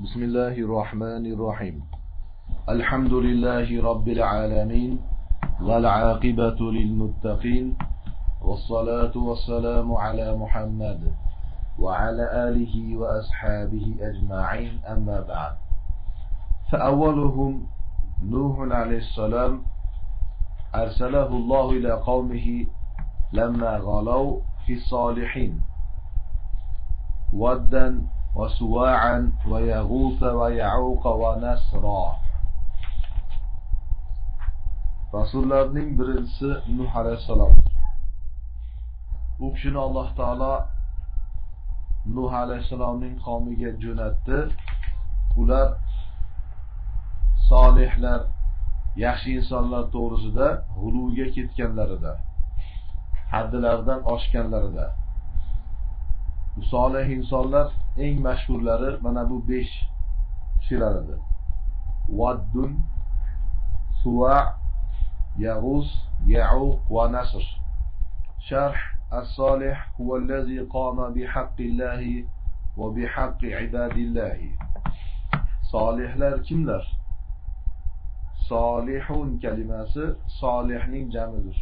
بسم الله الرحمن الرحيم الحمد لله رب العالمين والعاقبة للمتقين والصلاة والسلام على محمد وعلى آله وأصحابه أجمعين أما بعد فأولهم نوح عليه السلام أرسله الله إلى قومه لما غلوا في الصالحين ودا وسواعا ويغوث ويعوق ونسرا rasullarning birinchisi nuh alayhissalom u kishini alloh taolo nuh alayhissalomning qavmiga jo'natdi ular solihlar yaxshi insonlar to'g'risida g'uluvga ketganlarida haddilaridan oshganlarida bu solih insonlar eng mashhurlari mana bu besh kishilar edi vaddun suva يغوص يعوق ونسر شرح الصالح هو الذي قام بحق الله وبحق عباد الله صالحlar kimlar solihun kalimasi solihning jamidir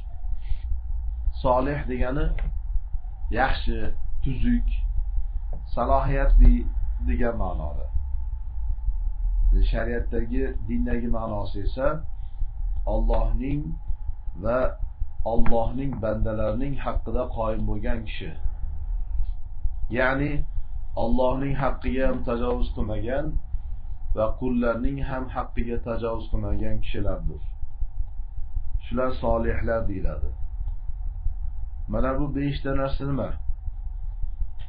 solih degani yaxshi tuzuk salohiyatli degan ma'noda shariatdagi dindagi ma'nosi esa Allohning va Allohning bandalarining haqqida qoyim bo'lgan kishi. Ya'ni Allohning haqqiga ham tajovuz qilmagan va qullarning ham haqqiga tajovuz qilmagan kishilardir. Shular solihlar deyiladi. Mana bu beshta narsa nima?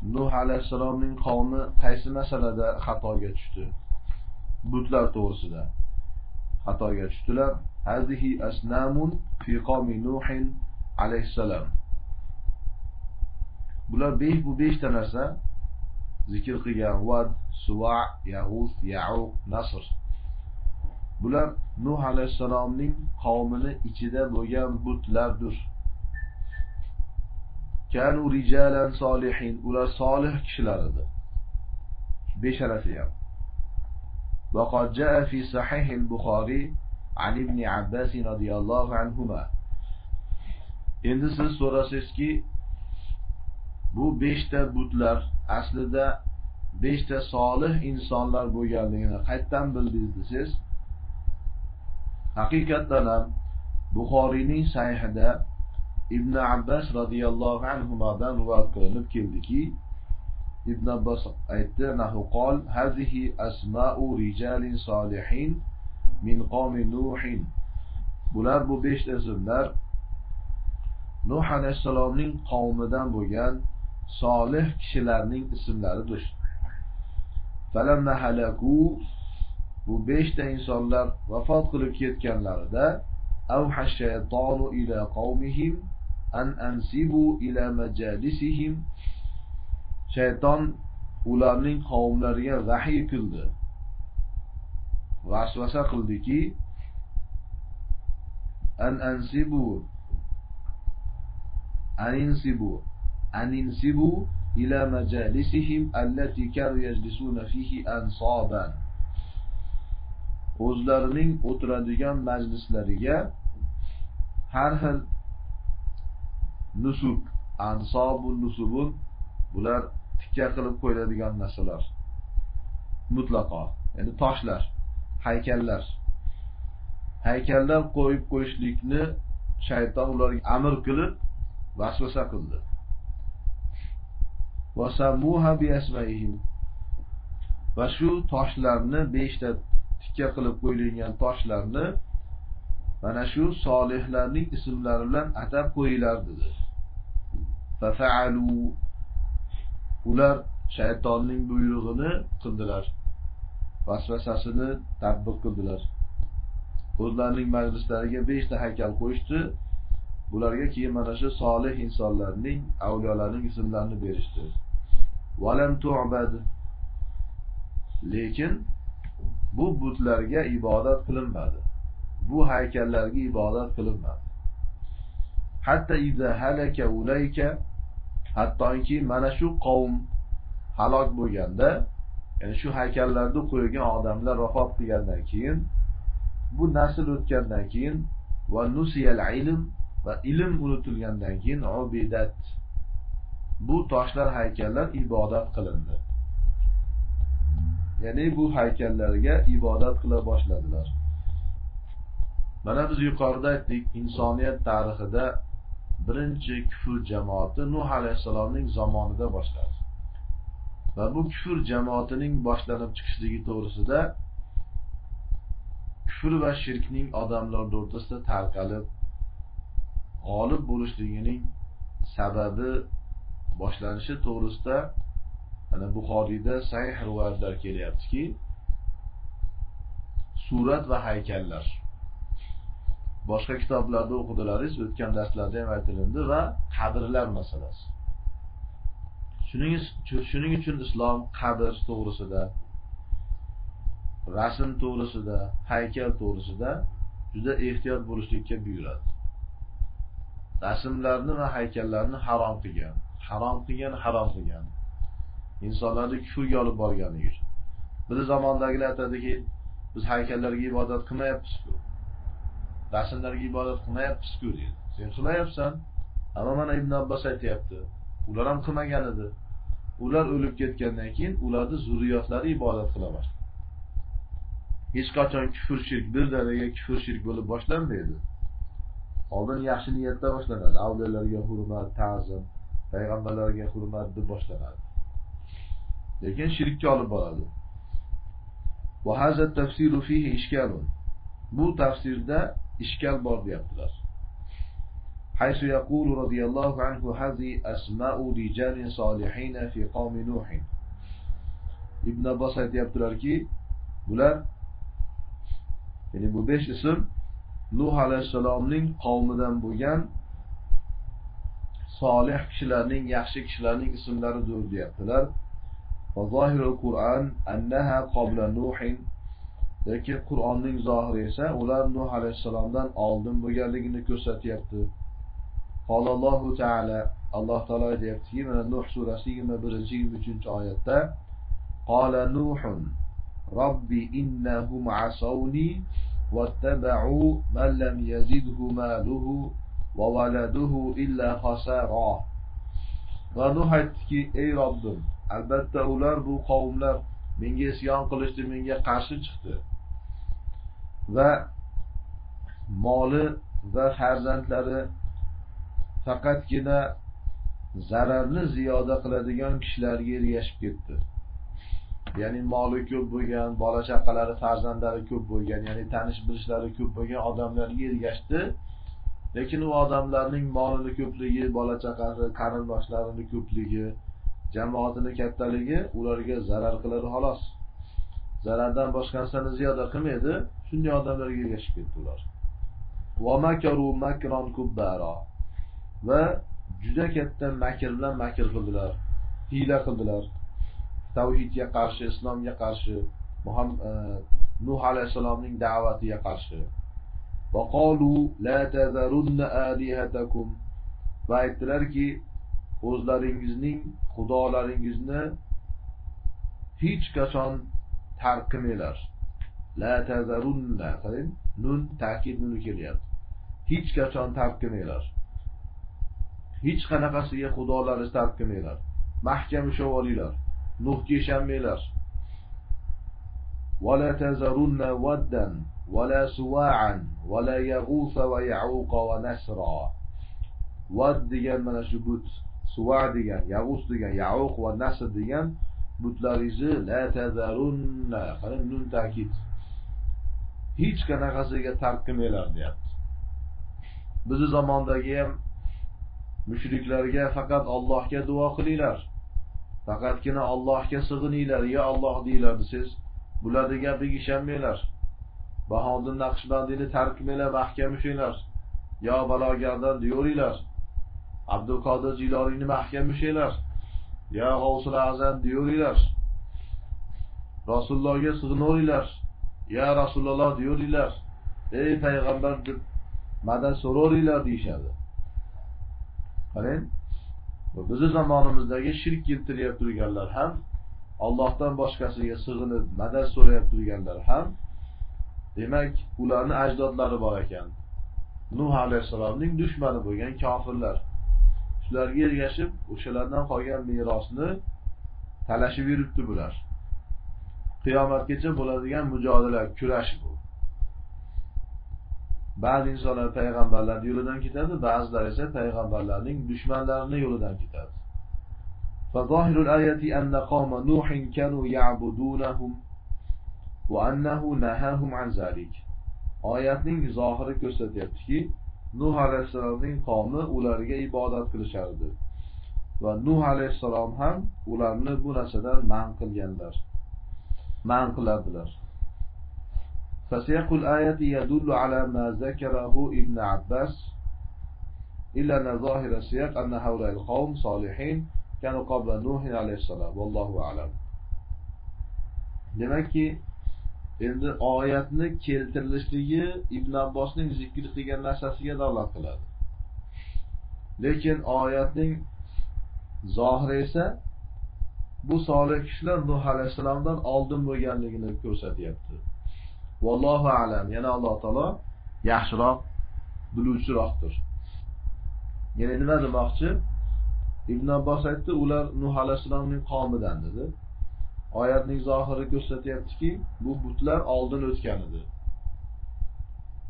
Nuh alayhisalomning qavmi qaysi masalada xatoga tushdi? Butlar to'g'risida. xatoga tushdilar. Hazihi asnamun fi qawmi Nuh alayhissalom. Bular 5 bu 5 ta narsa zikr qilgan Wad, Suva, Yahus, Ya'uq, Nasr. Bular Nuh alayhissalomning qavmini ichida bo'lgan butlardir. Kanu rijalan solihin. Ular solih kishilar edi. Beshalasi ham. Va qad jaa fi sahih al-Buxoriy an ibn Abbas radhiyallohu anhuma. Endi siz so'rasizki, bu 5 ta butlar aslida 5 ta solih insonlar bo'lganligini qayerdan bildingiz desiz? Haqiqatan ham Buxoriyning sahihida ibn abbas roziyallohu anhudan rivoyat qilinib keldiki ibn abbos aytdi nahu qol hazihi asma'u rijalin solihin min qawmi nuhin. Bular bu beshta ismlar nuh alayhissalomning qavmidan bo'lgan solih kishilarning ismlaridir. Falamma halaku bu beshta insonlar vafot qilib ketganlarida avha shaytonu ila qawmihim an ansibu ila majalisihim shayton ularning qavmlariga vahiy qildi. Vasvasa qildiki an ansibu aninsibu aninsibu ila majalisihim allati kanu yajlisuna fihi ansoban o'zlarining o'tiradigan majlislariga har xil nusub ansobun nusubun bular tikka qilib qo'yiladigan narsalar. Mutlaqo. Ya'ni toshlar haykallar. Haykallar qo'yib qo'yishlikni shayton ularga amr qilib vasvasa qildi. Va shu toshlarni beshta tikka qilib qo'yilgan toshlarni mana shu solihlarning ismlari bilan atab qo'yinglar dedi. Ular shaytonning buyrug'ini qildilar. Vasvasasini tatbiq qildilar. O'zlarining majlislariga beshta haykal qo'yishdi. Bularga keyin mana shu solih insonlarning avliyolarning ismlarini berishdi. Valam tu'bad. Lekin bu butlarga ibodat qilinmadi. Bu haykallarga ibodat qilinmadi hatto iza halaka ulayka hattoki mana shu qavm halok bo'lganda ya'ni shu haykallarni qo'ygan odamlar vafot qilgandan keyin bu nasl o'tgandan keyin va nusiyal ilm va ilm unutilgandan keyin obidat. Bu toshlar haykallar ibodat qilindi. Ya'ni bu haykallarga ibodat qila boshladilar. Mana biz yuqorida aytdik insoniyat tarixida birinchi kufr jamoati nuh alayhissalomning zamonida boshladi. Va bu kufr jamoatining boshlanib chiqishligi to'g'risida kufr va shirkning odamlar o'rtasida tarqalib g'olib bo'lishligining sababi boshlanishi to'g'risida mana buxoriyda sahih rivoyatlar kelyaptiki surat va haykallar boshqa kitoblarda o'qidilaringiz o'tgan darslarda ham aytilindi va qadrlar masalasi. Shuning shuning uchun islom qabr to'g'risida rasm to'g'risida haykal to'g'risida juda ehtiyot bo'lishlikka buyuradi. Rasmlarni va haykallarni harom qilgan harom qilgan harom qilgan insonlarni kufrga olib borganligi uchun. Bizni zamondagilar aytadiki biz haykallarga ibodat qilmayapmizku. Rasmlarga ibodat qilmayapmizku deydi sen qilyapsan ammo mana ibn abbos aytyapti ular ham qilmagan edi. Ular o'lib ketgandan keyin ularni zurriyotlari ibodat qila boshladi. Hech qachon kufr shirk darajaga, kufr shirk bo'lib boshlanmaydi oldin yaxshi niyatda boshlanadi. Avliyolarga hurmat ta'zim payg'ambarlarga hurmat deb boshlanadi. Lekin shirkka olib boradi. Bu tafsirda ishkal bor deyaptilar حيث يقول رضي الله عنه هذه أسماء رجال صالحين في قوم نوح ibn abbos aytyaptilarki bular ya'ni bu besh ism nuh alayhissalomning qavmidan bo'lgan solih kishilarning yaxshi kishilarning ismlaridir deyaptilar وظاهر القرآن أنها قبل نوح lekin Qur'onning zohiri esa ular Nuh alayhissalomdan oldin bo'lganligini ko'rsatyapti. Allohu taala Alloh taolo aytayaptiki, mana Nuh surasi 21-23 oyatda qala Nuhun robbi innahum asawni wattaba'u man lam yazidhu maluhu va waladuhu illa khasara. Va Nuh aytdiki, ey Robbim, albatta ular bu qavmlar menga isyon qilishdi, menga qarshi chiqdi. Va moli va farzandlari faqatgina zararni ziyoda qiladigan kishilarga ergashib ketdi. Ya'ni moli ko'p bo'lgan, bola chaqalari, farzandlari ko'p bo'lgan, ya'ni tanish bilishlari ko'p bo'lgan odamlarga ergashdi. Lekin u odamlarning molini ko'pligi, bola chaqasi, qarindoshlarini ko'pligi, jamoatini kattaligi ularga zarar qiladi xolos. Zarardan boshqa narsani ziyoda qilmaydi. shunday odamlarga ergashib ketdi ular va juda katta makr bilan makr qildilar hiyla qildilar tavhidga qarshi islomga qarshi nuh alayhissalomning da'vatiga qarshi va aytdilarki o'zlaringizning xudolaringizni hech qachon tark qilmanglar La tazarunna qarang nun ta'kid nuni kelyapti. Hech qachon tark qilmanglar. Hech qanaqasiga xudolaringizni tark qilmanglar. Mahkam ushlab olinglar. Nuhga ishonmanglar. ولا تذرن ودا ولا سواعا ولا يغوث ويعوق ونسرا ود degan mana shu but suva degan yag'us degan yauq va nasr degan butlaringizni la tazarunna qani nun ta'kid. Hech qanaqasiga tark qilmanglar deyapti. Bizni zamondagi ham mushriklarga faqat Allohga duo qilinglar. Faqatgina Allohga sig'ininglar yo Alloh deylar desangiz bularni gapiga ishonmanglar. Bahodir Naqshbandiyni tark qilmanglar mahkam ushlanglar yo balogardan deyoringlar Abdulqodir Jiloniyni mahkam ushlanglar yo g'ovsul Azam deyoringlar Rasulullohga sig'inaveringlar ya rasululloh deyoringlar ey payg'ambar deb madad so'raveringlar deyishadi. Qarang bizni zamonimizdagi shirk keltirib turganlar ham Allohdan boshqasiga sig'inib madad so'rayib turganlar ham demak ularni ajdodlari bor ekan. Nuh alayhissalomning dushmani bo'lgan kofirlar. shularga ergashib o'shalardan qolgan merosni talashib yuribdi bular qiyomatgacha bo'ladigan mujodala kurash bu ba'zi insonlar payg'ambarlar yo'lidan ketadi ba'zilar esa payg'ambarlarning dushmanlarini yo'lidan ketadi فظاهر الآية أن قوم نوح كانوا يعبدونهم وأنه نهاهم عن ذلك oyatning zohiri ko'rsatyaptiki nuh alayhissalomning qavmi ularga ibodat qilishardi va nuh alayhissalom ham ularni bu narsadan man qilganlar man qiladilar فسياق الآية يدل على ما ذكره ابن عباس إلا أن ظاهر السياق أن هؤلاء القوم صالحين كانوا قبل نوح عليه السلام والله أعلم demakki endi oyatni keltirilishligi ibn abbosning zikr qilgan narsasiga dalolat qiladi. Lekin oyatning zohiri esa bu solih kishilar nuh alayhissalomdan oldin bo'lganligini ko'rsatyapti. Vallohu alam. Yana alloh taolo yaxshiroq biluvchiroqdir. Yana nima demoqchi? Ibn abbos aytdi ular nuh alayhissalomning qavmidan dedi. Oyatning zohiri ko'rsatyaptiki bu butlar oldin o'tgan edi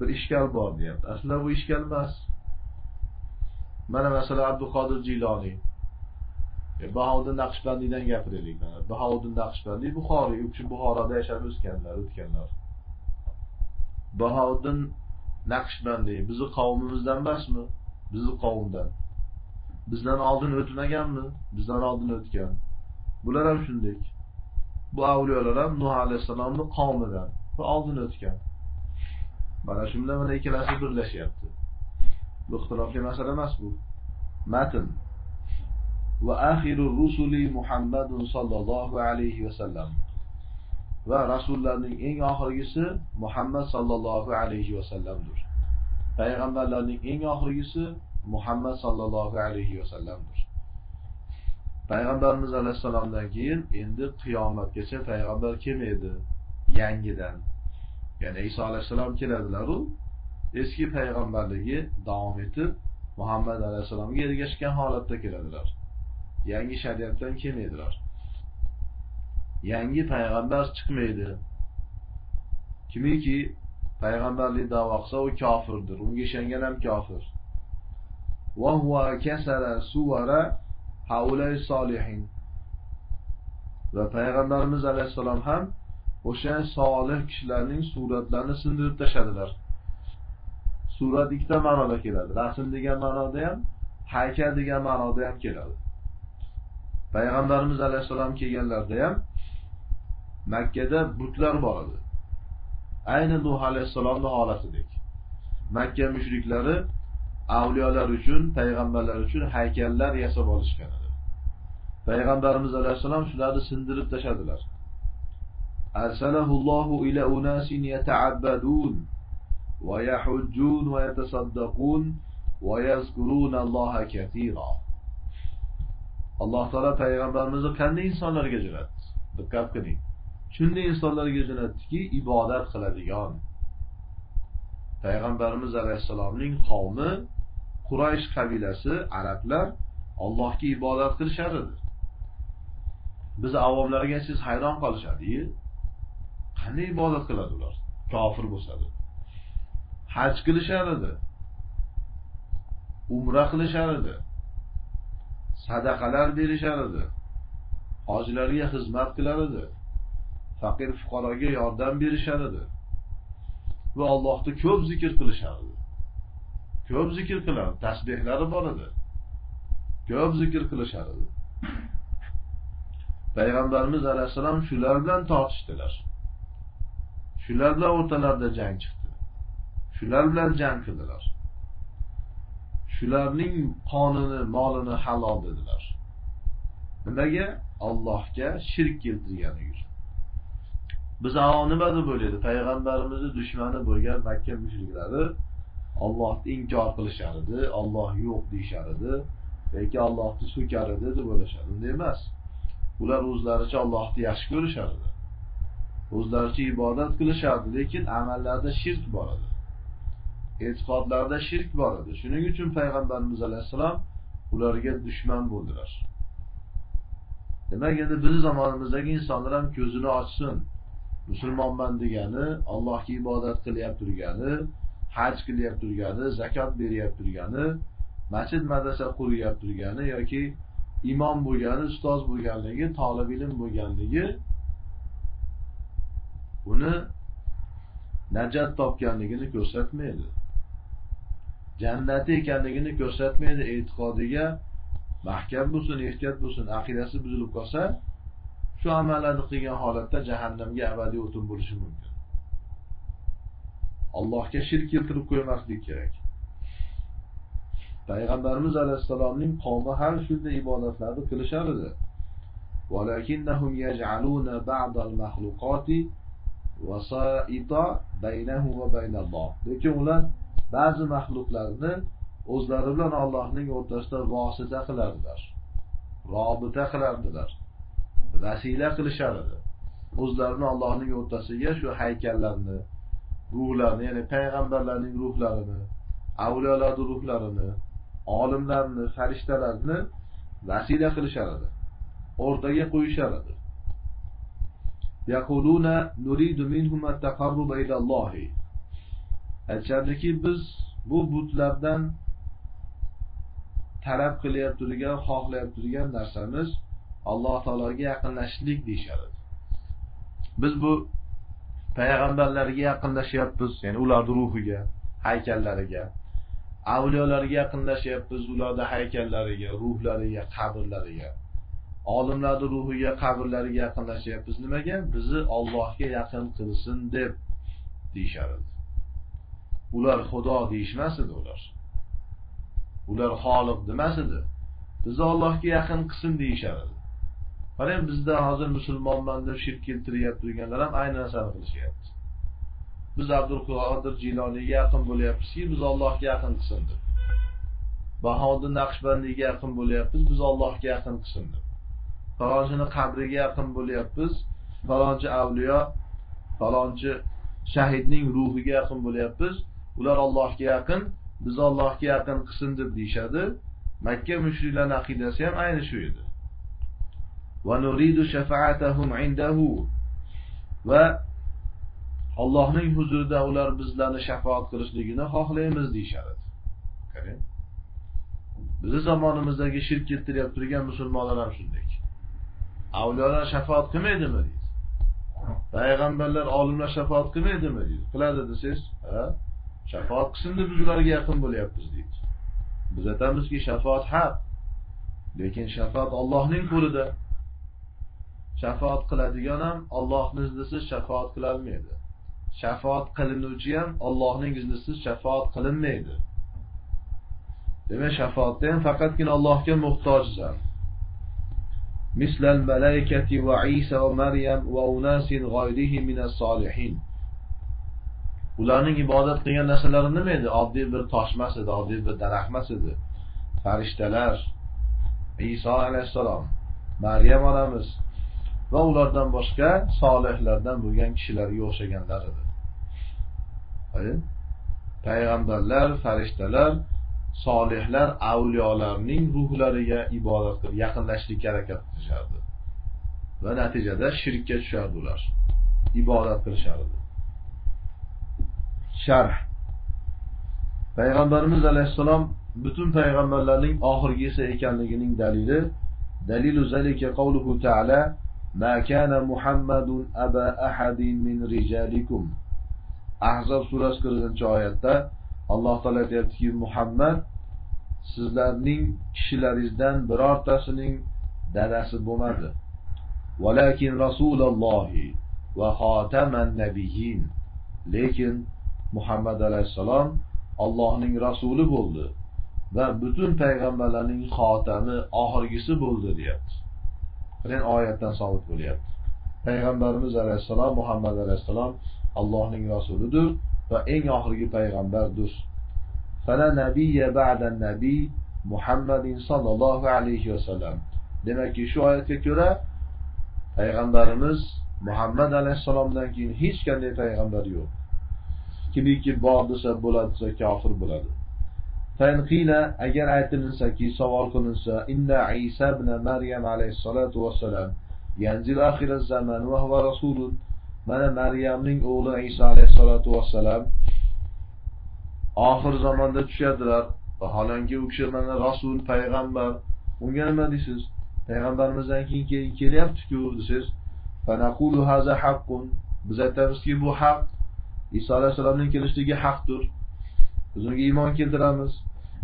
bir ishkal bor deyapti. Aslida bu ishkal emas. Mana masalan abduqodir jiloniy. E, bahovuddin naqshbandiydan gapiraylik bahovuddin naqshbandiy buxoriy u kishi buxoroda yashab o'sganlar o'tganlar. Bahovuddin naqshbandiy bizni qavmimizdan emasmi? Bizni qavmdan. Bizdan oldin o'tmaganmi? Bizdan oldin o'tgan. Bular ham shunday. Bu avliyolar ham nuh alayhissalomni qavmidan va oldin o'tgan mana shu bilan mana ikkalasi birlashyapti bu ixtilofli masala emas bu? Matn va axiru rusuli muhammadun sollallohu alayhi vasallam va rasullarning eng oxirgisi muhammad sollallohu alayhi vasallamdir payg'ambarlarning eng oxirgisi muhammad sollallohu alayhi vasallamdir payg'ambarimiz alayhissalomdan keyin endi qiyomatgacha payg'ambar kelmaydi yangidan ya'ni iso alayhissalom keladilaru eski payg'ambarligi davom etib muhammad alayhissalomga ergashgan holatda keladilar yangi shariatdan kelmaydilar yangi payg'ambar chiqmaydi kimiki payg'ambarlik da'vo qilsa u kofirdir unga ishongan ham kofir haulay solihin. Va payg'ambarimiz alayhissalom ham o'sha solih kishilarning suratlarini sindirib tashladilar. Surat ikkita ma'noda keladi. Rasm degan ma'noda ham haykal degan ma'noda ham keladi. Payg'ambarimiz alayhissalom kelganlarida ham makkada butlar bor edi ayni nuh alayhissalomni holatidek. Makka mushriklari avliyolar uchun payg'ambarlar uchun haykallar yasab olishgan. Payg'ambarimiz alayhissalom shularni sindirib tashladilar. Arsalahullohu ila unasin yata'abbadun va yahujjun va yatasaddaqun va yazkurunalloha katira alloh taolo payg'ambarimizni qanday insonlarga jo'natdi? Diqqat qiling. Shunday insonlarga jo'natdiki ibodat qiladigan. Payg'ambarimiz alayhissalomning qavmi quraysh qabilasi arablar allohga ibodat qilishar edi biz avomlarga siz hayron qolishadiyu qanday ibodat qiladi ular? Kofir bo'lsadi haj qilishar edi umra qilishar edi sadaqalar berishar edi hojilarga xizmat qilar edi faqir fuqaroga yordam berishar edi va allohni ko'p zikr qilishar edi ko'p zikr qiladi tasbehlari bor edi ko'p zikr qilishar edi payg'ambarimiz alayhissalom shular bilan tortishdilar. Shular bilan o'rtalarida jang chiqdi. Shular bilan jang qildilar. Shularning qonini molini halol dedilar. Nimaga? Allohga shirk keltirgani uchun. Biz nima deb o'ylaydi? Payg'ambarimizni dushmani bo'lgan makka mushriklari ollohni inkor qilishar edi olloh yo'q deyishar edi yoki ollohni so'kar edi deb o'ylashadi unday emas. Ular o'zlaricha Allohni yaxshi ko'rishardi. O'zlaricha ibodat qilishardi, lekin amallarda shirk bor edi. E'tiqodlarda shirk bor edi. Shuning uchun payg'ambarimiz alayhissalom ularga dushman bo'ldilar. Demak, endi bizni zamonimizdagi insonlar ham ko'zini ochsin. Musulmonman degani, Allohga ibodat qilyapti turgani, haj qilyapti turgani, zakot beryapti turgani, masjid madrasa quryapti turgani yoki imom bo'lgani, ustoz bo'lganligi, talib ilm bo'lganligi uni najot topganligini ko'rsatmaydi. Jannati ekanligini ko'rsatmaydi, e'tiqodiga mahkam bo'lsin, ehtiyot bo'lsin, aqidasi buzilib qolsa, shu amallarni qilgan holatda jahannamga abadiy o'tin bo'lishi mumkin. Allohga shirk keltirib qo'ymaslik kerak. payg'ambarimiz alayhissalomning qavmi ham shunday ibodatlarni qilishar edi ولكنهم يجعلون بعض المخلوقات وسائط بينه وبين الله lekin ular ba'zi maxluqlarni o'zlari bilan Allohning o'rtasida vosita qilardilar robita qilardilar vasila qilishar edi o'zlarini Allohning o'rtasiga shu haykallarni ruhlarni ya'ni payg'ambarlarning ruhlarini avliyolarning ruhlarini olimlarni, farishtalarni vasila qilishar edi. O'rtaga qo'yishar edi. Yaquluna nuridu minhum at-taqarruba ila Alloh. Aytishardiki, biz bu butlardan talab qilyapti turgan, xohlayapti turgan narsamiz Alloh taologa yaqinlashishlik deyishadi. Biz bu payg'ambarlarga yaqinlashyapmiz, ya'ni ularning ruhiga, haykallariga, avliyolarga yaqinlashyapmiz ularda haykallariga ruhlariga qabrlariga. Olimlarni ruhiga qabrlariga yaqinlashyapmiz. Nimaga? Bizni Allohga yaqin qilsin deb deyishar edi ular xudo deyishmas edi ular. Ular xoliq demas edi bizni Allohga yaqin qilsin deyishar edi qarang bizda hozir musulmonman deb shirk keltiryapti deganlar ham ayni narsani qilishyapti. Biz Abdulqodir Jiloniyga yaqin bo'lyapmizki, biz Allohga yaqin qilsin deb. Bahodir Naqshbandiyga yaqin bo'lyapmiz, biz Allohga yaqin qilsin deb. Falonchini qabriga yaqin bo'lyapmiz, falonchi avliyo, falonchi shahidning ruhiga yaqin bo'lyapmiz, ular Allohga yaqin, biz Allohga yaqin qilsin deb deyishadi Makka mushriklarni aqidasi ham ayni shu edi. Va nuridu shafa'atahum indahu va Allohning huzurida ular bizlarni shafaat qilishligini xohlaymiz deyishadi. Qarang. Bizi zamonimizdagi shirk keltirib turgan musulmonlar ham shunday. Avliyolar shafaat qilmaydimi deydi. Payg'ambarlar, olimlar shafaat qilmaydimi deydi. Qiladi desangiz, ha? Shafaat qilsin deb biz ularga yaqin bo'lyapmiz deydi. Biz aytamizki, shafaat haq. Lekin shafaat Allohning qo'lida. Shafaat qiladigan ham Alloh iznisiz shafaat qila olmaydi. Shafoat qilinuvchi ham Allohning iznisiz shafaat qilinmaydi. Demak, shafaatda ham faqatgina Allohga muhtojsan. Mislal malaikati va Isa va Maryam va unasin g'ayrihi minas solihin. Ularning ibodat qilgan narsalari nima edi? Oddiy bir tosh emas edi, oddiy bir daraxt emas edi. Farishtalar, Isa alayhisalom, Maryam onamiz va ulardan boshqa solihlardan bo'lgan kishilarga o'xshaganlar edi. payg'ambarlar farishtalar solihlar avliyolarning ruhlariga ibodat qilib yaqinlashishlikka harakat qilishardi. Va natijada shirkka tushardi ular. Ibodat qilishardi. Sharh. Payg'ambarimiz alayhissalom butun payg'ambarlarning oxirgisi ekanligining dalili dalilu zalika qavluhu ta'ala ma kana muhammadun aba ahadin min rijalikum. Ahzob surasi 40-oyatda Alloh taolo aytayaptiki, Muhammad sizlarning kishilaringizdan birortasining dadasi bo'lmadi. valakin Rasulullohi va xotaman nabiyin Lekin Muhammad alayhisalom Allohning rasuli bo'ldi va butun payg'ambarlarning xotami oxirgisi bo'ldi deyapti. bilan oyatdan sobit bo'lyapti. Payg'ambarimiz alayhissalom Muhammad alayhissalom Allohning rasulidir va eng oxirgi payg'ambardir. Fala nabiyya ba'da nabiy Muhammadin sallallohu alayhi vasallam. Demakki, shu oyatga ko'ra payg'ambarimiz muhammad alayhissalomdan keyin hech qanday payg'ambar yo'q kimiki bor desa bo'ladi desa kofir bo'ladi agar aytilinsaki savol qilinsa inna isa ibn maryam alayhisalatu va sallam yanzil oxir zamon va huwa rasulun mana maryamning o'g'li iso alayhissalotu vassalam oxir zamonda tushadilar. Vaholanki u kishi mana rasul payg'ambar. Unga nima deysiz? Payg'ambarimizdan keyin kelyaptiku desangiz biz aytamizki bu haq iso alayhissalomning kelishligi haqdir. Biz unga iymon keltiramiz.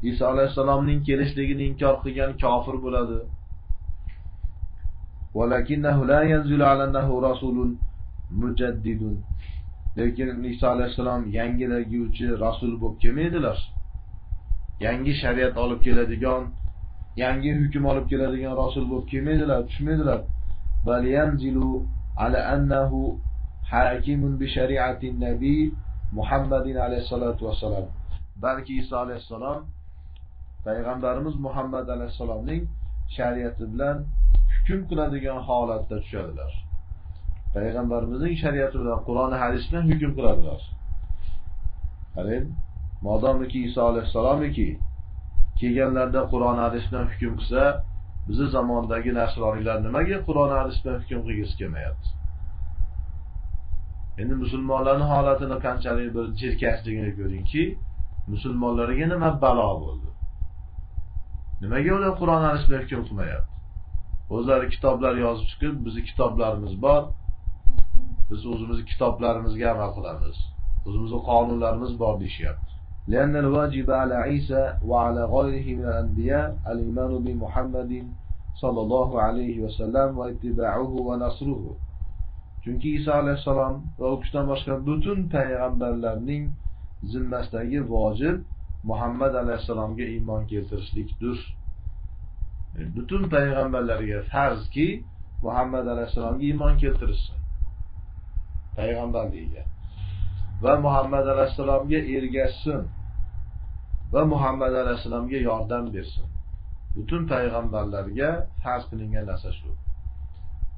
Iso alayhissalomning kelishligini inkor qilgan kofir bo'ladi. Mujaddidun. Lekin iso alayhissalom yangilaguvchi rasul bo'lib kelmaydilar. Yangi shariat olib keladigan yangi hukm olib keladigan rasul bo'lib kelmaydilar tushmaydilar. Bal ala annahu hakimun bi shariati nabiy muhammadin alayhissalatu vassalam. Balki iso alayhissalom payg'ambarimiz muhammad alayhissalomning shariati bilan hukm qiladigan holatda tushadilar. Payg'ambarimizning shariati bilan qur'oni hadis bilan hukm qiladilar. Qarang modomiki iso alayhissalomiki kelganlarda qur'on hadis bilan hukm qilsa bizni zamondagi nasroniylar nimaga qur'on hadis bilan hukm qilgisi kelmayapti? Endi musulmonlarni holatini qanchalik bir jirkashligini ko'ringki musulmonlarga nima balo bo'ldi? Nimaga ular qur'on hadis bilan hukm qilmayapti? O'zlari kitoblar yozib chiqib bizni kitoblarimiz bor biz o'zimizni kitoblarimizga amal qilamiz o'zimizni qonunlarimiz bor deyishyapti لأن الواجب على عيسى وعلى غيره من الأنبياء الإيمان بمحمد صلى الله عليه وسلم واتباعه ونصره chunki iso alayhissalom va u kishidan boshqa butun payg'ambarlarning zimmasidagi vojib muhammad alayhissalomga iymon keltirishlikdir butun payg'ambarlarga farzki muhammad alayhissalomga iymon keltirishsin payg'ambarligiga va muhammad alayhissalomga ergashsin. Va muhammad alayhissalomga yordam bersin. Butun payg'ambarlarga farz qilingan narsa shu.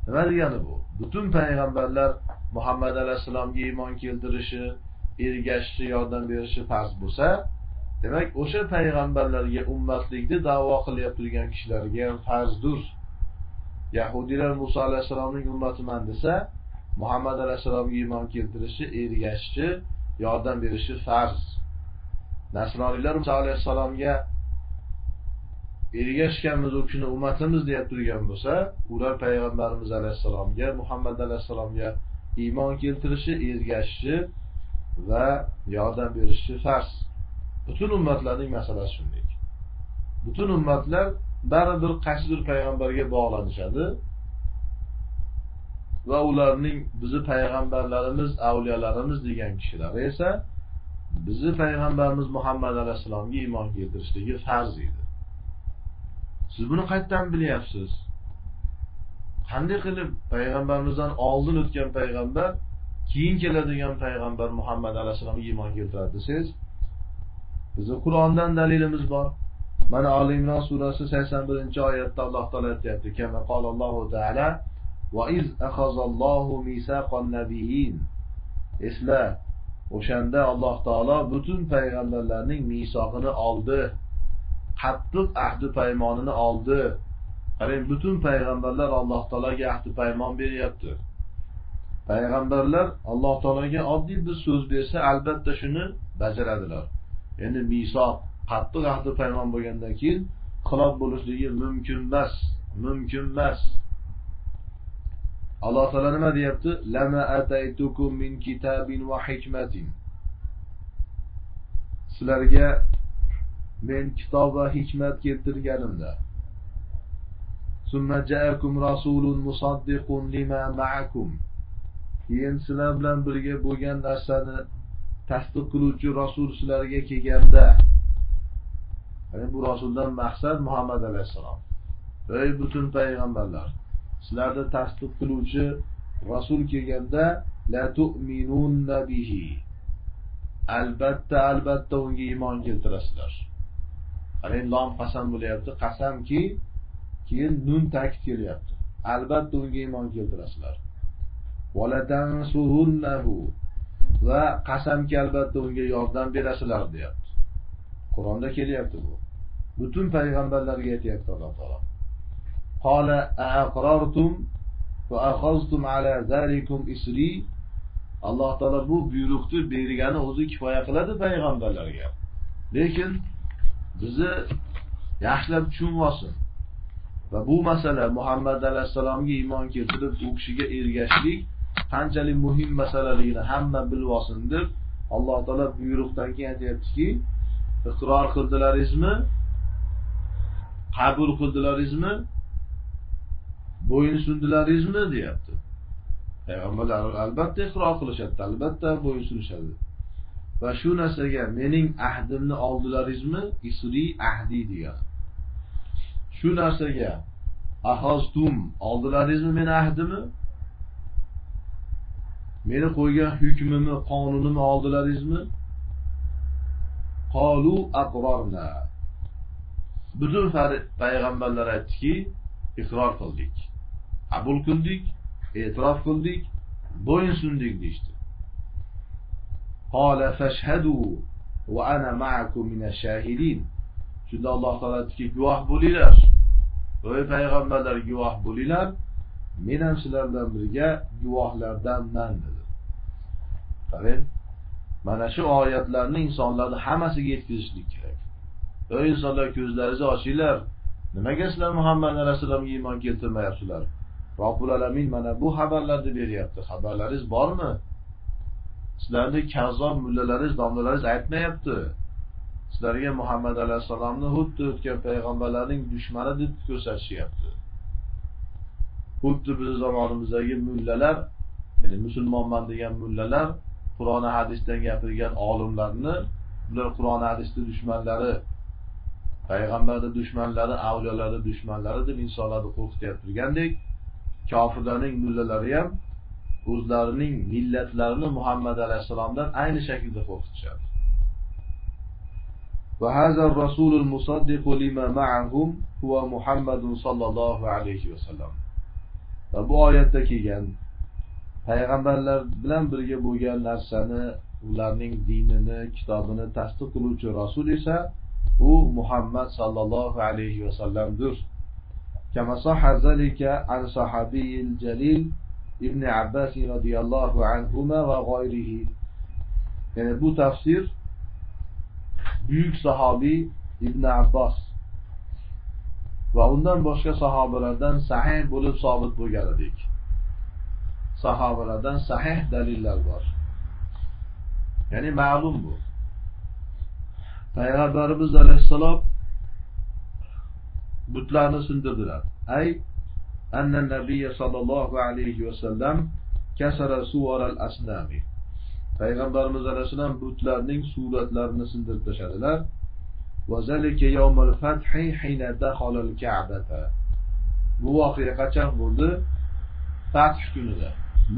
Nima degani bu? Butun payg'ambarlar muhammad alayhissalomga iymon keltirishi ergashishi yordam berishi farz bo'lsa demak o'sha payg'ambarlarga ummatlikni da'vo qilyapti turgan kishilarga ham farzdir yahudiylar muso alayhissalomning ummatiman desa muhammad alayhissalomga iymon keltirishi ergashishi yordam berishi farz. Nasroniylar muso alayhissalomga ergashganmiz u kishini ummatimiz deb turgan bo'lsa ular payg'ambarimiz alayhissalomga muhammad alayhissalomga iymon keltirishi ergashishi va yordam berishi farz. Butun ummatlarning masalasi shunday. Butun ummatlar baribir qaysidir payg'ambarga bog'lanishadi. Va ularning bizni payg'ambarlarimiz avliyolarimiz degan kishilar esa bizni payg'ambarimiz muhammad alayhissalomga iymon keltirishligi farz edi. Siz buni qayerdan bilyapsiz? Qanday qilib payg'ambarimizdan oldin o'tgan payg'ambar keyin keladigan payg'ambar muhammad alayhissalomga iymon keltiradi desangiz bizni qur'ondan dalilimiz bor. Mana oli imron surasi sakson birinchi oyatda alloh taolo aytyapti taala esla o'shanda alloh taolo butun payg'ambarlarning misoqini oldi. Qattiq ahdi paymonini oldi. Qarang butun payg'ambarlar alloh taologa ahdi paymon beryapti. Payg'ambarlar alloh taologa oddiy bir so'z bersa albatta shuni bajaradilar. Endi misoq qattiq ahdi paymon bo'lgandan keyin xilof bo'lishligi mumkin emas mumkin emas. Alloh taolo nima deyapti? Lama ataytukum min kitabin va hikmatin. Sizlarga men kitob va hikmat keltirganimda. Summa ja'akum rasulun musaddiqun lima ma'akum. Keyin sizlar bilan birga bo'lgan narsani tasdiq qiluvchi rasul sizlarga kelganda bu rasuldan maqsad muhammad alayhissalom. Ey butun payg'ambarlar! Sizlarni tasdiq qiluvchi rasul kelganda la tu'minunna bihi. Albatta albatta unga iymon keltirasizlar. Qarang lom qasam bo'lyapti. Qasamki keyin nun ta'kid kelyapti. Albatta unga iymon keltirasizlar. Va qasamki albatta unga yordam berasizlar deyapti. Qur'onda kelyapti bu. Butun payg'ambarlarga aytyapti alloh taolo. قال أأقررتم وأخذتم على ذلكم إسري alloh taolo bu buyruqni bergani o'zi kifoya qiladi payg'ambarlarga lekin bizni yaxshilab tushunib olsin va bu masala muhammad alayhissalomga iymon keltirib u kishiga ergashishlik qanchalik muhim masalaligini hamma bilib olsin deb alloh taolo buyruqdan keyin aytyaptiki iqror qildilaringizmi qabul qildilaringizmi bo'yin sundilaringizmi deyapti. Payg'ambarlar albatta iqror qilishadi albatta bo'yin sunishadi va shu narsaga mening ahdimni oldilaringizmi isri ahdi degan shu narsaga ahoztum oldilaringizmi meni ahdimni? Meni qo'ygan hukmimni qonunimni oldilaringizmi qolu aqrorna butun payg'ambarlar aytdiki iqror qildik qabul qildik e'tirof qildik bo'yinsundik deyishdi. Qola fashhadu va ana ma'akum minashahidin shunda alloh taolo aytdiki guvoh bo'linglar. Ey payg'ambarlar guvoh bo'linglar. Men ham sizlar birga guvohlardanman dedi qarang mana shu oyatlarni insonlarni hammasiga yetkazishlik kerak. Ey insonlar ko'zlaringizni ochinglar. Nimaga sizlar muhammad alayhissalomga iymon keltirmayapsizlar? Robbil alamin mana bu xabarlarni beryapti. Xabarlaringiz bormi? Sizlarni kazzob mullalaringiz domlalaringiz aytmayapti. Sizlarga muhammad alayhissalomni xuddi o'tgan payg'ambarlarning dushmani deb ko'rsatishyapti. Xuddi bizni zamonimizdagi mullalar ya'ni musulmonman degan mullalar qur'oni hadisdan gapirgan olimlarni ular qur'oni hadisni dushmanlari payg'ambarni dushmanlari avliyolarni dushmanlari deb insonlarni qo'rqityapti turgandek kofirlarning mullalari ham o'zlarining millatlarini muhammad alayhissalomdan ayni shaklda qo'rqitishadi وهذا الرسول المصدق لما معهم هو محمد صلى الله عليه وسلم va bu oyatda kelgan payg'ambarlar bilan birga bo'lgan narsani ularning dinini kitobini tasdiq qiluvchi rasul esa u Muhammed sallallahu aleyhi ve sellem'dir. Kema sahha zalika an sahabiyil celil İbn Abbas radıyallahu anhuma ve gayrihi. Yani bu tefsir büyük sahabi İbn Abbas ve ondan başka sahabelerden sahih bulup sabit bulgaladik. Sahabelerden sahih deliller var. Yani malum bu. payg'ambarimiz alayhissalom butlarni sindirdilar. Ay anna nabiy sollallohu alayhi vasallam kasara suvaral asnami. Payg'ambarimiz alayhissalom butlarning suratlarini sindirib tashladilar. Bu voqea qachon bo'ldi? Fath kunida.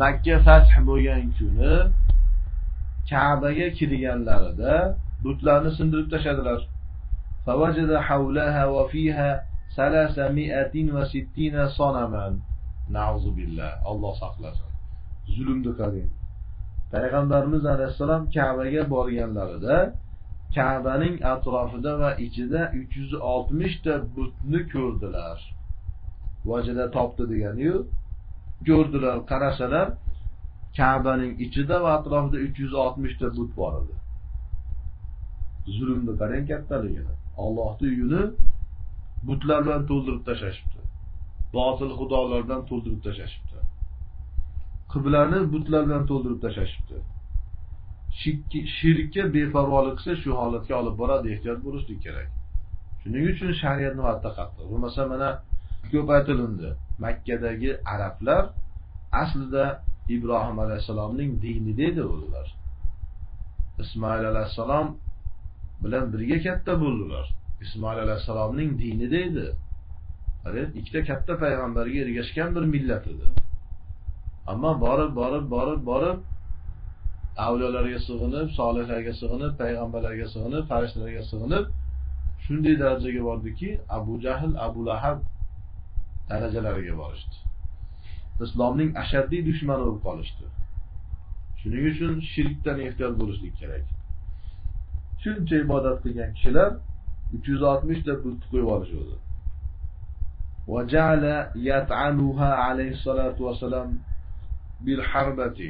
Makka fath bo'lgan kuni kabaga kirganlarida butlarni sindirib tashladilar فوجد حولها وفيها ثلاثمائة وستين صنما نعوذ بالله الله saqlasin zulmni qarang payg'ambarimiz alayhissalom kabaga borganlarida kabaning atrofida va ichida 360 ta butni ko'rdilar vajida topdi deganiyu ko'rdilar qarasalar kabaning ichida va atrofida 360 ta but bor edi Zulmni qarang kattaligini. Allohning uyini butlar bilan to'ldirib tashlashibdi. Botil xudolar bilan to'ldirib tashlashibdi. Qiblani butlar bilan to'ldirib tashlashibdi. Shirkka beparvolik qilsa shu holatga olib boradi ehtiyot bo'lishlik kerak. Shuning uchun shariat nihoyatda qattiq? Bo'lmasa mana ko'p aytilindi. Makkadagi arablar aslida ibrohim alayhissalomning dinida edi ular ismoil alayhissalom bilan birga katta bo'ldilar. Ismoil alayhissalomning dinida edi ikkita katta payg'ambarga ergashgan bir millat edi. Ammo borib borib borib borib avliyolarga sig'inib solihlarga sig'inib payg'ambarlarga sig'inib farishtalarga sig'inib shunday darajaga bordiki abu jahl abu lahab darajalariga borishdi. Islomning ashaddiy dushmani bo'lib qolishdi. Shuning uchun shirkdan ehtiyot bo'lishlik kerak. shuncha ibodat qilgan kishilar 360 ta pul qo'yib olishadi. Va ja'ala yat'anuha alayhi bil harbati.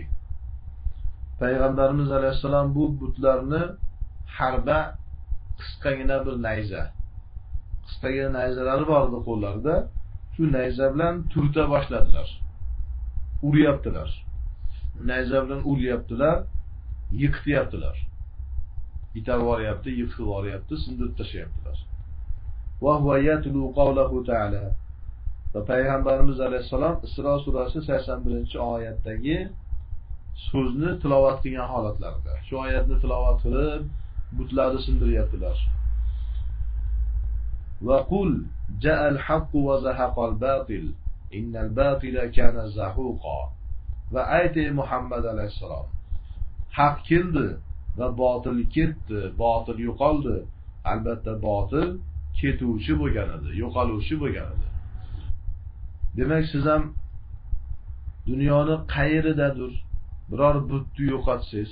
Payg'ambarimiz alayhissalom bu butlarni harba qisqagina bir nayza. Qisqagina nayzalari bor edi qo'llarida. Shu nayza bilan turta boshladilar. Uryaptilar. Nayza bilan uryaptilar, yiqityaptilar. itarib yuboryapti yiqitib yuboryapti sindirib tashlayaptilar va payg'ambarimiz alayhissalom isro surasi sakson birinchi oyatdagi so'zni tilovat qilgan holatlarida. Shu oyatni tilovat qilib butlarni sindiryaptilar. Va qul jaal haqqu va zahaqal batil innal batila kana zahuqa. Va ayt ey muhammad alayhissalom haq keldi va botil ketdi botil yo'qoldi. Albatta botil ketuvchi bo'lgan edi yo'qoluvchi bo'lgan edi. Demak siz ham dunyoni qayeridadir. Biror butni yo'qotsangiz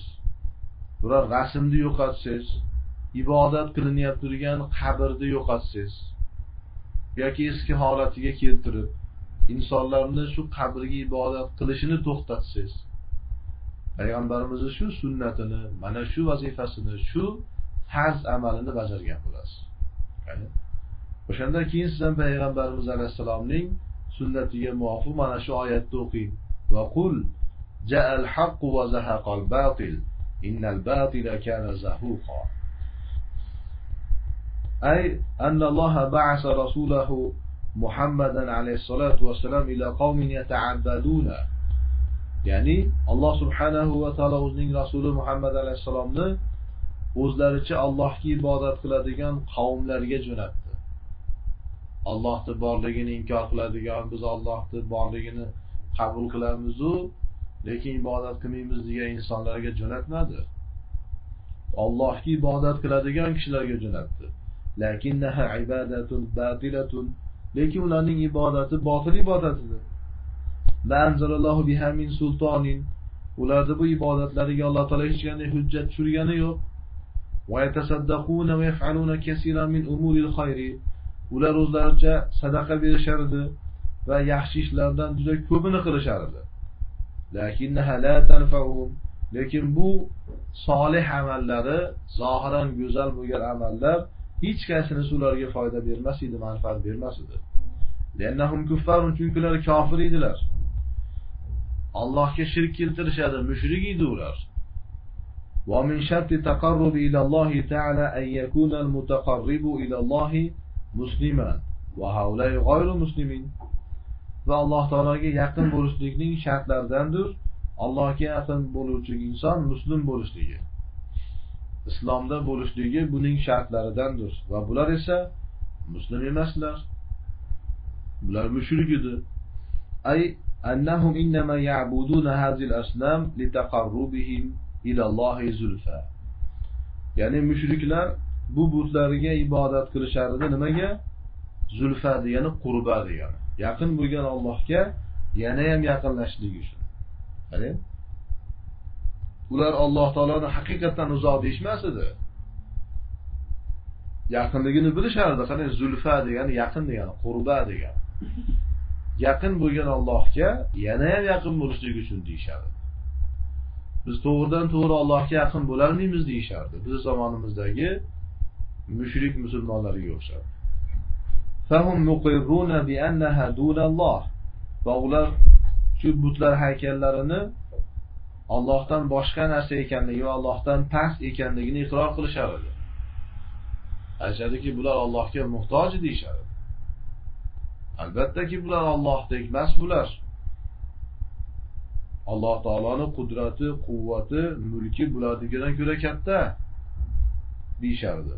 biror rasmni yo'qotsangiz ibodat qilinayotib turgan qabrni yo'qotsangiz yoki eski holatiga keltirib insonlarni shu qabrga ibodat qilishini to'xtatsangiz payg'ambarimizni shu sunnatini mana shu vazifasini shu farz amalini bajargan bo'lasiz o'shandan keyin siz ham payg'ambarimiz alayhissalomning sunnatiga muvofiq mana shu oyatni o'qing va qul جاء الحق وزهق الباطل إن الباطل كان زهوقا أي أن الله بعث رسوله محمدا عليه الصلاة والسلام إلى قوم ya'ni alloh subhanahu va taolo o'zining rasuli muhammad alayhissalomni o'zlaricha allohga ibodat qiladigan qavmlarga jo'natdi. Allohni borligini inkor qiladigan biz allohni borligini qabul qilamizu lekin ibodat qilmaymiz degan insonlarga jo'natmadi. Allohga ibodat qiladigan kishilarga jo'natdi. Lekin ularning ibodati botil ibodatidir ularni bu ibodatlariga alloh taolo hech qanday hujjat tushirgani yo'q. Ular o'zlaricha sadaqa berishardi va yaxshi ishlardan juda ko'pini qilishardi. Lekin bu solih amallari zohiran go'zal bo'lgan amallar hech qaysini ularga foyda bermas edi manfaat bermas edi. Chunki ular kofir edilar. allohga shirk keltirishadi mushrik edi ular ومن شرط التقرب إلى الله تعالى أن يكون المتقرب إلى الله مسلما وهؤلاء غير مسلمين va alloh taologa yaqin bo'lishlikning shartlaridandir allohga yaqin bo'luvchi inson muslim bo'lishligi islomda bo'lishligi buning shartlaridandir va bular esa muslim emaslar bular mushrik edi ay annahum innama ya'buduna hadhihi al-asnam litaqarrubihim ila Allohi zulfa. Ya'ni mushriklar bu butlarga ibodat qilishar edi nimaga? Zulfa degani qurba degani. Yaqin bo'lgan Allohga yana ham yaqinlashishlik uchun. Qarang ular Alloh taoloni haqiqatdan uzoq deyishmas edi. Yaqinligini bilishardi. Qarang zulfa degani yaqin degani qurba degani yaqin bo'lgan Allohga yanayam yaqin bo'lishlik uchun deyishadi biz to'g'ridan to'g'ri Allohga yaqin bo'lolmaymiz deyishardi. Biz zamonimizdagi mushrik musulmonlarga o'xshab va ular shu butlar haykallarini Allohdan boshqa narsa ekanligi va Allohdan past ekanligini iqror qilishar edi. Aytishadiki bular Allohga muhtoj deyishadi albattaki bular Allohdek emas bular. Alloh taoloni qudrati quvvati mulki bularnikidan ko'ra katta deyishardi.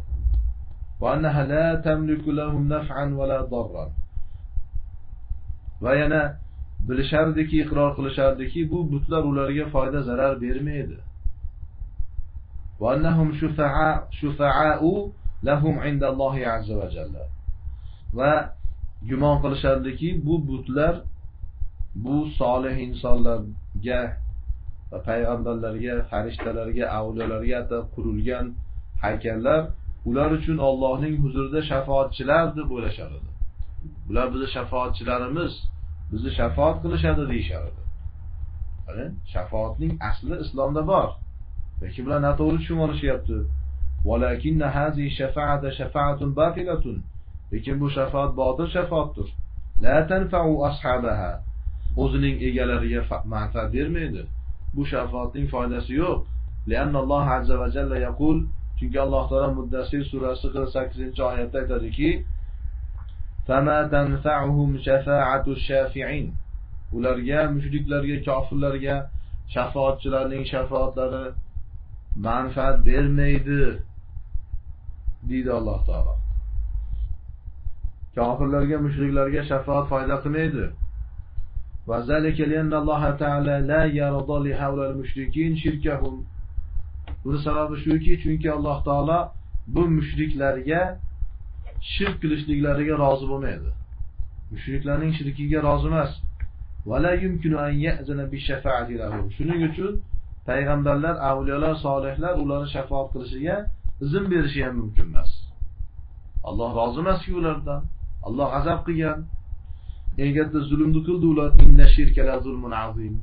Va yana bilishardiki iqror qilishardiki bu butlar ularga foyda zarar bermaydi. Va gumon qilishardiki bu butlar bu solih insonlarga va payg'ambarlarga farishtalarga avliyolarga atab qurilgan haykallar ular uchun Allohning huzurida shafoatchilar deb o'ylashar edi bular bizni shafoatchilarimiz bizni shafoat qilishadi deyishar edi shafoatning asli islomda bor. Lekin bular noto'g'ri tushunib olishyapti. lekin bu shafoat botil shafoatdir la tanfau ashabaha. O'zining egalariga manfaat bermaydi. Bu shafoatning foydasi yo'q. Liannalloh azza va jalla yaqul chunki alloh taolo muddasir surasi 48 oyatda aytadiki fama tanfa'uhum shafa'atu shafi'in. Ularga mushriklarga kofirlarga shafoatchilarning shafoatlari manfaat bermaydi deydi alloh taolo. kofirlarga mushriklarga shafoat foyda qilmaydi وذلك لأن الله تعالى لا يرضى لهؤلاء المشركين شركهم buni sababi shuki chunki alloh taolo bu mushriklarga shirk qilishliklariga rozi bo'lmaydi mushriklarning shirkiga rozi emas shuning uchun payg'ambarlar avliyolar solihlar ularni shafoat qilishiga izn berishi ham mumkin emas alloh rozi emasku ulardan Alloh azab qilgan. Egarda zulmni qildi ular. Inna shirkala zulmun azim.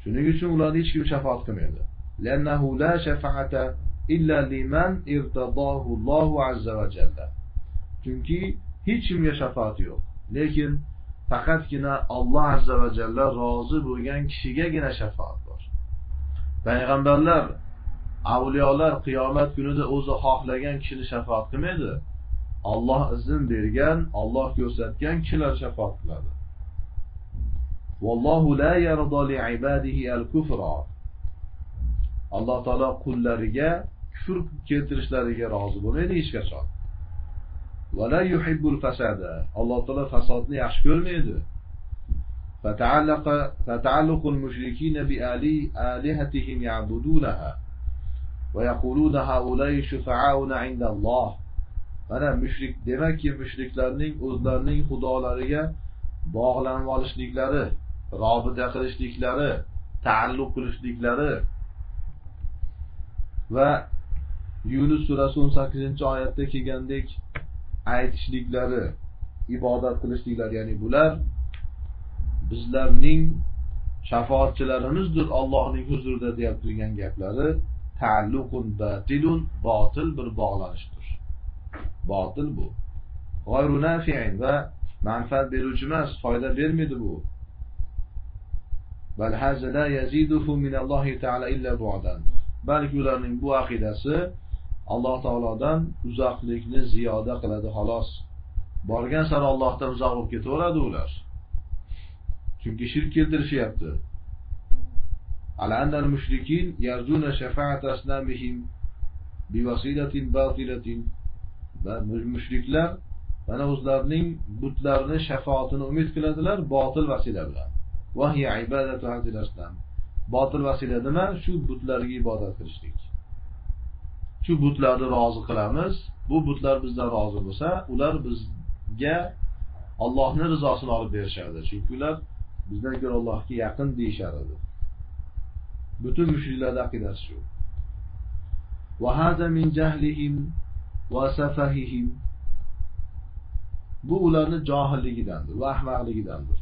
Shuning uchun ularni hech kim shafoat qilmaydi. Lannahu la shafa'ata illa liman irtadahu Allohu azza va jalla. Chunki hech kimga shafoat yo'q. Lekin faqatgina Alloh azza va jalla rozi bo'lgan kishigagina shafoat bor. Payg'ambarlar avliyolar qiyomat kunida o'zi xohlagan kishini shafoat qilmaydi. Alloh izn bergan Alloh ko'rsatgan kishilar shafoat qiladi vallohu la yarda li ibadihi al-kufra alloh taolo qullariga kufr keltirishlariga rozi bo'lmaydi hech qachon alloh taolo fasodni yaxshi ko'rmaydi فتعلق فتعلق المشركين بآلهتهم يعبدونها ويقولون هؤلاء شفعاؤنا عند الله mana mushrik demakki mushriklarning o'zlarining xudolariga bog'lanib olishliklari robita qilishliklari taalluq qilishliklari va Yunus surasi 18 oyatda kelgandek aytishliklari, ibodat qilishliklari, ya'ni bular bizlarning shafoatchilarimizdir Allohning huzurida deb turgan gaplari ta'alluqun batilun botil bir bog'lanishdir. Botil bu. G'ayru nafi'in va manfaat beruvchi emas, foyda bermaydi bu. Bal haza la yaziduhu min Allohi ta'ala illa bu'dan. balki ularning bu aqidasi Alloh taolodan uzoqlikni ziyoda qiladi xolos. Borgan sari Allohdan uzoq bo'lib ketaveradi ular. Chunki shirk keltirishyapti. Al-andal mushrikin yarjuna shafa'at asnamihim biwasilatin batilatin. Va mushriklar mana o'zlarining butlarini shafoatini umid qiladilar botil vasila bilan. Va hiya ibadatu hadil asnam. botil vasila nima shu butlarga ibodat qilishlik shu butlarni rozi qilamiz bu butlar bizdan rozi bo'lsa ular bizga Allohni rizosini olib berishadi chunki ular bizdan ko'ra Allohga yaqin deyishar edi butun mushriklarning aqidasi shu وهذا من جهلهم وسفههم bu ularni johilligidandir va ahmoqligidandir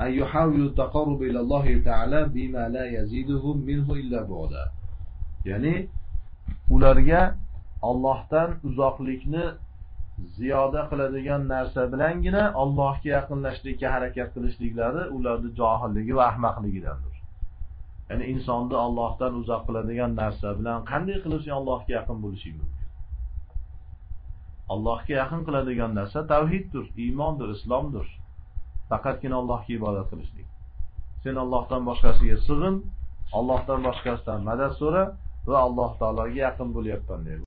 أن يحاولوا التقرب إلى الله تعالى بما لا يزيدهم منه إلا بعدا ya'ni ularga Allohdan uzoqlikni ziyoda qiladigan narsa bilangina Allohga yaqinlashishga harakat qilishliklari ularni johilligi va ahmoqligidandir. Ya'ni insonni Allohdan uzoq qiladigan narsa bilan qanday qilishing Allohga yaqin bo'lishi mumkin? Allohga yaqin qiladigan narsa tavhiddir, iymondir, islomdir. faqatgina Allohga ibodat qilishlik. Sen Allohdan boshqasiga sig'in, Allohdan boshqasidan madad so'ra va Alloh taologa yaqin bo'lyapman deydi.